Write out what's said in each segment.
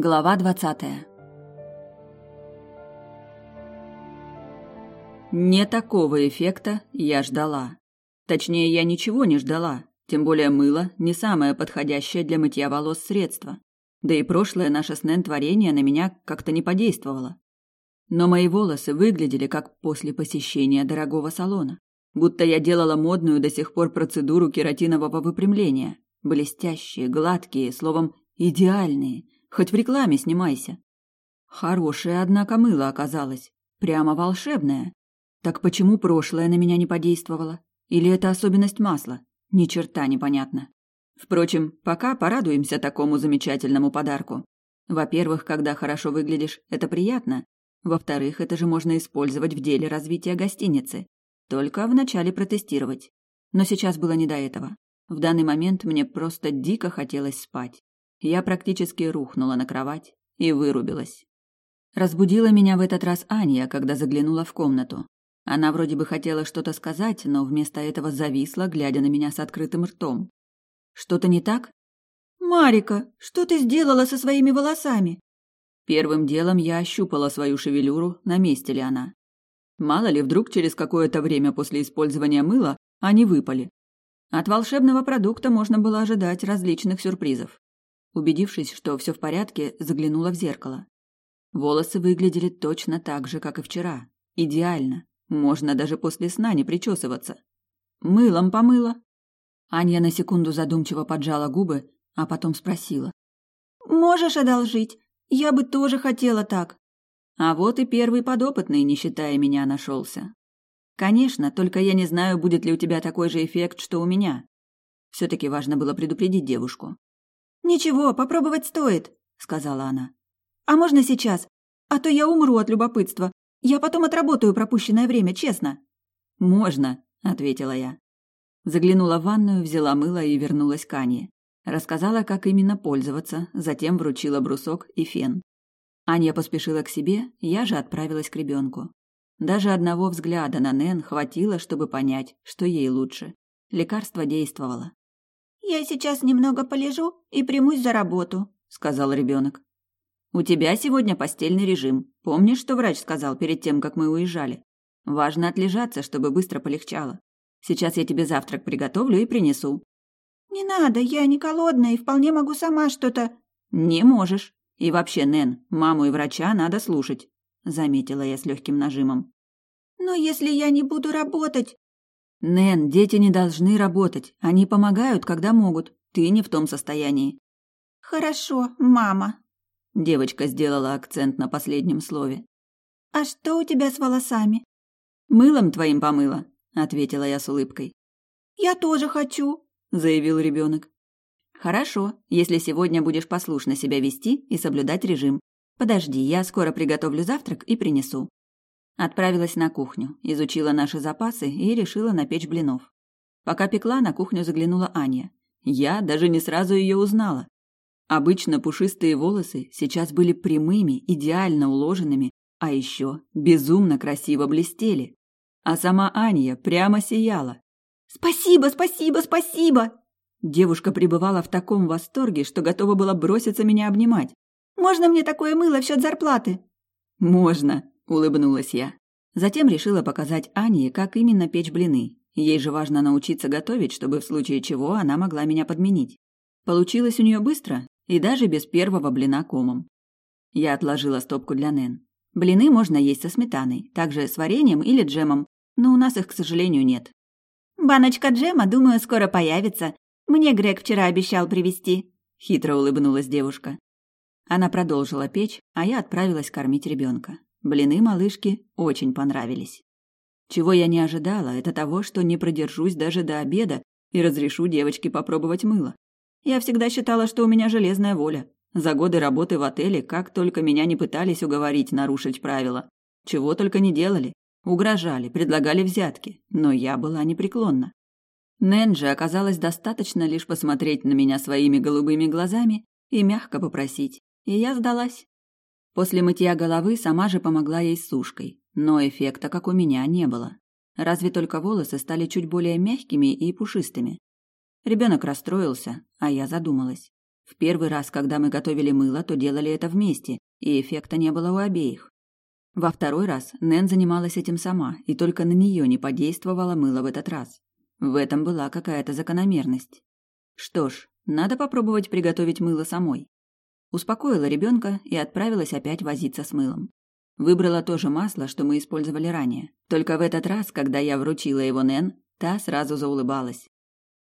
Глава двадцатая Не такого эффекта я ждала. Точнее, я ничего не ждала, тем более мыло не самое подходящее для мытья волос средство. Да и прошлое наше с Нэн творение на меня как-то не подействовало. Но мои волосы выглядели как после посещения дорогого салона. Будто я делала модную до сих пор процедуру кератинового выпрямления. Блестящие, гладкие, словом, идеальные – Хоть в рекламе снимайся. Хорошее, однако, мыло оказалось. Прямо волшебное. Так почему прошлое на меня не подействовало? Или это особенность масла? Ни черта непонятно. Впрочем, пока порадуемся такому замечательному подарку. Во-первых, когда хорошо выглядишь, это приятно. Во-вторых, это же можно использовать в деле развития гостиницы. Только вначале протестировать. Но сейчас было не до этого. В данный момент мне просто дико хотелось спать. Я практически рухнула на кровать и вырубилась. Разбудила меня в этот раз Аня, когда заглянула в комнату. Она вроде бы хотела что-то сказать, но вместо этого зависла, глядя на меня с открытым ртом. Что-то не так? Марика, что ты сделала со своими волосами? Первым делом я ощупала свою шевелюру, на месте ли она. Мало ли, вдруг через какое-то время после использования мыла они выпали. От волшебного продукта можно было ожидать различных сюрпризов. Убедившись, что все в порядке, заглянула в зеркало. Волосы выглядели точно так же, как и вчера. Идеально. Можно даже после сна не причесываться. Мылом помыла. Аня на секунду задумчиво поджала губы, а потом спросила. «Можешь одолжить? Я бы тоже хотела так». А вот и первый подопытный, не считая меня, нашелся. Конечно, только я не знаю, будет ли у тебя такой же эффект, что у меня. Все-таки важно было предупредить девушку. «Ничего, попробовать стоит», — сказала она. «А можно сейчас? А то я умру от любопытства. Я потом отработаю пропущенное время, честно». «Можно», — ответила я. Заглянула в ванную, взяла мыло и вернулась к Ане. Рассказала, как именно пользоваться, затем вручила брусок и фен. Аня поспешила к себе, я же отправилась к ребенку. Даже одного взгляда на Нэн хватило, чтобы понять, что ей лучше. Лекарство действовало. «Я сейчас немного полежу и примусь за работу», — сказал ребенок. «У тебя сегодня постельный режим. Помнишь, что врач сказал перед тем, как мы уезжали? Важно отлежаться, чтобы быстро полегчало. Сейчас я тебе завтрак приготовлю и принесу». «Не надо, я не голодная и вполне могу сама что-то...» «Не можешь. И вообще, Нэн, маму и врача надо слушать», — заметила я с легким нажимом. «Но если я не буду работать...» Нэн, дети не должны работать. Они помогают, когда могут. Ты не в том состоянии. Хорошо, мама. Девочка сделала акцент на последнем слове. А что у тебя с волосами? Мылом твоим помыла, ответила я с улыбкой. Я тоже хочу, заявил ребенок. Хорошо, если сегодня будешь послушно себя вести и соблюдать режим. Подожди, я скоро приготовлю завтрак и принесу. Отправилась на кухню, изучила наши запасы и решила напечь блинов. Пока пекла, на кухню заглянула Аня. Я даже не сразу ее узнала. Обычно пушистые волосы сейчас были прямыми, идеально уложенными, а еще безумно красиво блестели. А сама Аня прямо сияла. «Спасибо, спасибо, спасибо!» Девушка пребывала в таком восторге, что готова была броситься меня обнимать. «Можно мне такое мыло в счет зарплаты?» «Можно», улыбнулась я. Затем решила показать Ане, как именно печь блины. Ей же важно научиться готовить, чтобы в случае чего она могла меня подменить. Получилось у нее быстро и даже без первого блина комом. Я отложила стопку для Нэн. Блины можно есть со сметаной, также с вареньем или джемом, но у нас их, к сожалению, нет. «Баночка джема, думаю, скоро появится. Мне Грег вчера обещал привезти», — хитро улыбнулась девушка. Она продолжила печь, а я отправилась кормить ребенка. Блины малышке очень понравились. Чего я не ожидала, это того, что не продержусь даже до обеда и разрешу девочке попробовать мыло. Я всегда считала, что у меня железная воля. За годы работы в отеле как только меня не пытались уговорить нарушить правила. Чего только не делали. Угрожали, предлагали взятки, но я была непреклонна. Нэнджи оказалось достаточно лишь посмотреть на меня своими голубыми глазами и мягко попросить, и я сдалась. После мытья головы сама же помогла ей с сушкой, но эффекта, как у меня, не было. Разве только волосы стали чуть более мягкими и пушистыми. Ребенок расстроился, а я задумалась. В первый раз, когда мы готовили мыло, то делали это вместе, и эффекта не было у обеих. Во второй раз Нэн занималась этим сама, и только на нее не подействовало мыло в этот раз. В этом была какая-то закономерность. Что ж, надо попробовать приготовить мыло самой. Успокоила ребенка и отправилась опять возиться с мылом. Выбрала то же масло, что мы использовали ранее. Только в этот раз, когда я вручила его Нэн, та сразу заулыбалась.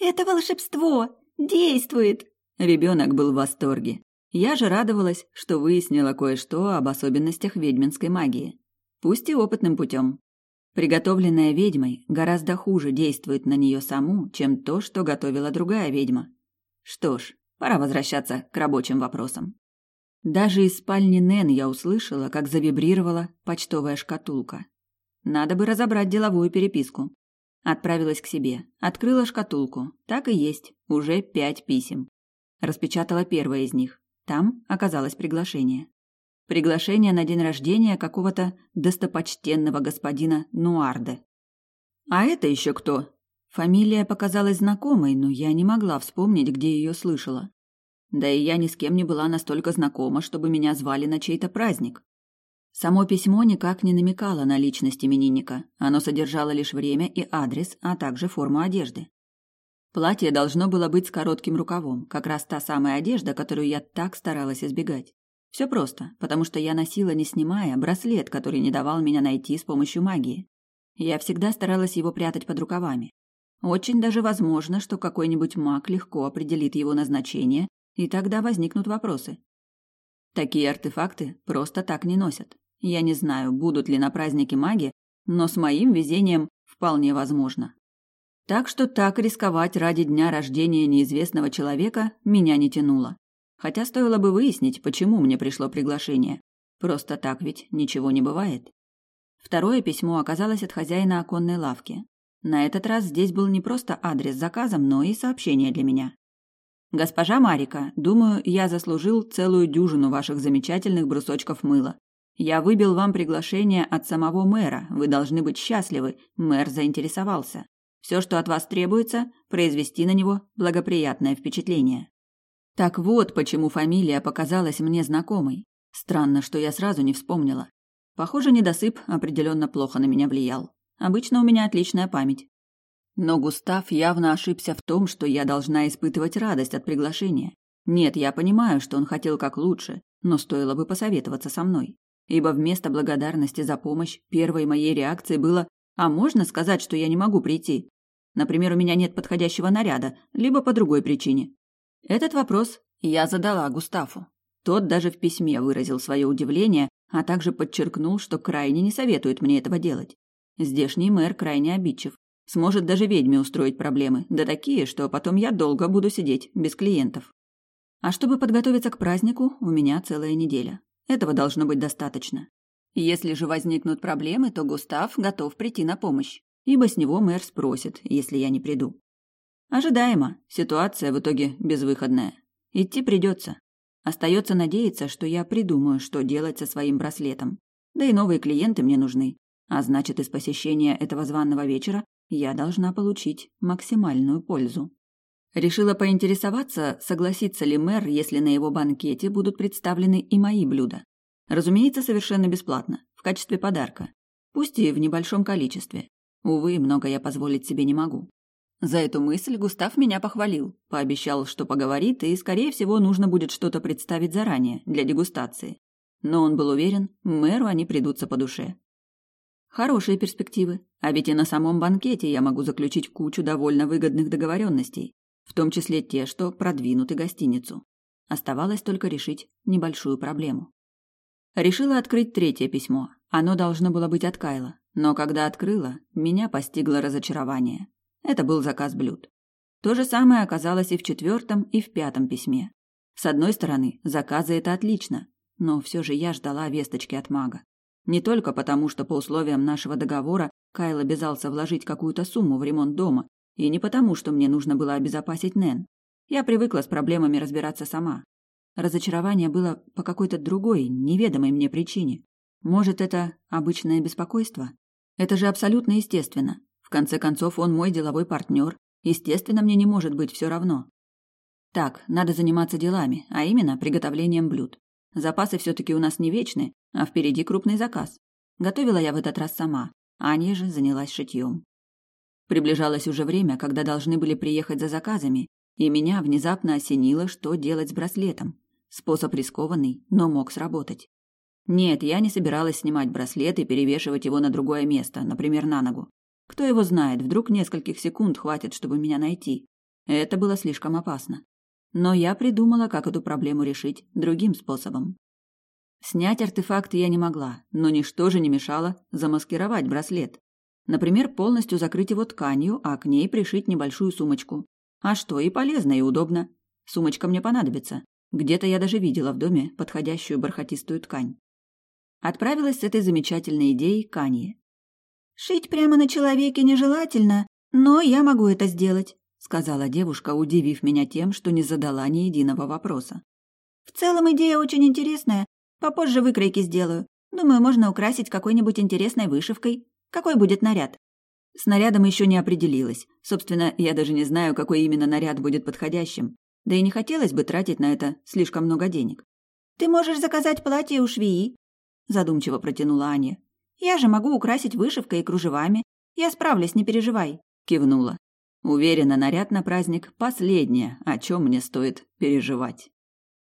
«Это волшебство! Действует!» Ребенок был в восторге. Я же радовалась, что выяснила кое-что об особенностях ведьминской магии. Пусть и опытным путем. Приготовленная ведьмой гораздо хуже действует на нее саму, чем то, что готовила другая ведьма. Что ж, пора возвращаться к рабочим вопросам. Даже из спальни Нэн я услышала, как завибрировала почтовая шкатулка. Надо бы разобрать деловую переписку. Отправилась к себе, открыла шкатулку. Так и есть, уже пять писем. Распечатала первое из них. Там оказалось приглашение. Приглашение на день рождения какого-то достопочтенного господина Нуарде. А это еще кто? Фамилия показалась знакомой, но я не могла вспомнить, где ее слышала. Да и я ни с кем не была настолько знакома, чтобы меня звали на чей-то праздник. Само письмо никак не намекало на личность именинника. Оно содержало лишь время и адрес, а также форму одежды. Платье должно было быть с коротким рукавом, как раз та самая одежда, которую я так старалась избегать. Все просто, потому что я носила, не снимая, браслет, который не давал меня найти с помощью магии. Я всегда старалась его прятать под рукавами. Очень даже возможно, что какой-нибудь маг легко определит его назначение, и тогда возникнут вопросы. Такие артефакты просто так не носят. Я не знаю, будут ли на празднике маги, но с моим везением вполне возможно. Так что так рисковать ради дня рождения неизвестного человека меня не тянуло. Хотя стоило бы выяснить, почему мне пришло приглашение. Просто так ведь ничего не бывает. Второе письмо оказалось от хозяина оконной лавки. На этот раз здесь был не просто адрес с заказом, но и сообщение для меня. «Госпожа Марика, думаю, я заслужил целую дюжину ваших замечательных брусочков мыла. Я выбил вам приглашение от самого мэра. Вы должны быть счастливы. Мэр заинтересовался. Все, что от вас требуется, произвести на него благоприятное впечатление. Так вот, почему фамилия показалась мне знакомой. Странно, что я сразу не вспомнила. Похоже, недосып определенно плохо на меня влиял. Обычно у меня отличная память. Но Густав явно ошибся в том, что я должна испытывать радость от приглашения. Нет, я понимаю, что он хотел как лучше, но стоило бы посоветоваться со мной. Ибо вместо благодарности за помощь первой моей реакцией было «А можно сказать, что я не могу прийти?» Например, у меня нет подходящего наряда, либо по другой причине. Этот вопрос я задала Густаву. Тот даже в письме выразил свое удивление, а также подчеркнул, что крайне не советует мне этого делать. Здешний мэр крайне обидчив. Сможет даже ведьме устроить проблемы, да такие, что потом я долго буду сидеть без клиентов. А чтобы подготовиться к празднику, у меня целая неделя. Этого должно быть достаточно. Если же возникнут проблемы, то Густав готов прийти на помощь ибо с него мэр спросит, если я не приду. Ожидаемо, ситуация в итоге безвыходная. Идти придется. Остается надеяться, что я придумаю, что делать со своим браслетом. Да и новые клиенты мне нужны. А значит, из посещения этого званного вечера я должна получить максимальную пользу. Решила поинтересоваться, согласится ли мэр, если на его банкете будут представлены и мои блюда. Разумеется, совершенно бесплатно, в качестве подарка. Пусть и в небольшом количестве. Увы, много я позволить себе не могу. За эту мысль Густав меня похвалил, пообещал, что поговорит, и, скорее всего, нужно будет что-то представить заранее, для дегустации. Но он был уверен, мэру они придутся по душе. Хорошие перспективы, а ведь и на самом банкете я могу заключить кучу довольно выгодных договоренностей, в том числе те, что продвинуты гостиницу. Оставалось только решить небольшую проблему. Решила открыть третье письмо. Оно должно было быть от Кайла. Но когда открыла, меня постигло разочарование. Это был заказ блюд. То же самое оказалось и в четвертом, и в пятом письме. С одной стороны, заказы это отлично, но все же я ждала весточки от мага. Не только потому, что по условиям нашего договора Кайл обязался вложить какую-то сумму в ремонт дома, и не потому, что мне нужно было обезопасить Нэн. Я привыкла с проблемами разбираться сама. Разочарование было по какой-то другой, неведомой мне причине. Может, это обычное беспокойство? Это же абсолютно естественно. В конце концов, он мой деловой партнер. Естественно, мне не может быть все равно. Так, надо заниматься делами, а именно приготовлением блюд. Запасы все-таки у нас не вечны, а впереди крупный заказ. Готовила я в этот раз сама, Аня же занялась шитьем. Приближалось уже время, когда должны были приехать за заказами, и меня внезапно осенило, что делать с браслетом. Способ рискованный, но мог сработать. Нет, я не собиралась снимать браслет и перевешивать его на другое место, например, на ногу. Кто его знает, вдруг нескольких секунд хватит, чтобы меня найти. Это было слишком опасно. Но я придумала, как эту проблему решить другим способом. Снять артефакт я не могла, но ничто же не мешало замаскировать браслет. Например, полностью закрыть его тканью, а к ней пришить небольшую сумочку. А что, и полезно, и удобно. Сумочка мне понадобится. Где-то я даже видела в доме подходящую бархатистую ткань. Отправилась с этой замечательной идеей к Анье. «Шить прямо на человеке нежелательно, но я могу это сделать», сказала девушка, удивив меня тем, что не задала ни единого вопроса. «В целом идея очень интересная. Попозже выкройки сделаю. Думаю, можно украсить какой-нибудь интересной вышивкой. Какой будет наряд?» С нарядом еще не определилась. Собственно, я даже не знаю, какой именно наряд будет подходящим. Да и не хотелось бы тратить на это слишком много денег. «Ты можешь заказать платье у швеи», – задумчиво протянула Аня. «Я же могу украсить вышивкой и кружевами. Я справлюсь, не переживай», – кивнула. Уверена, наряд на праздник – последнее, о чем мне стоит переживать.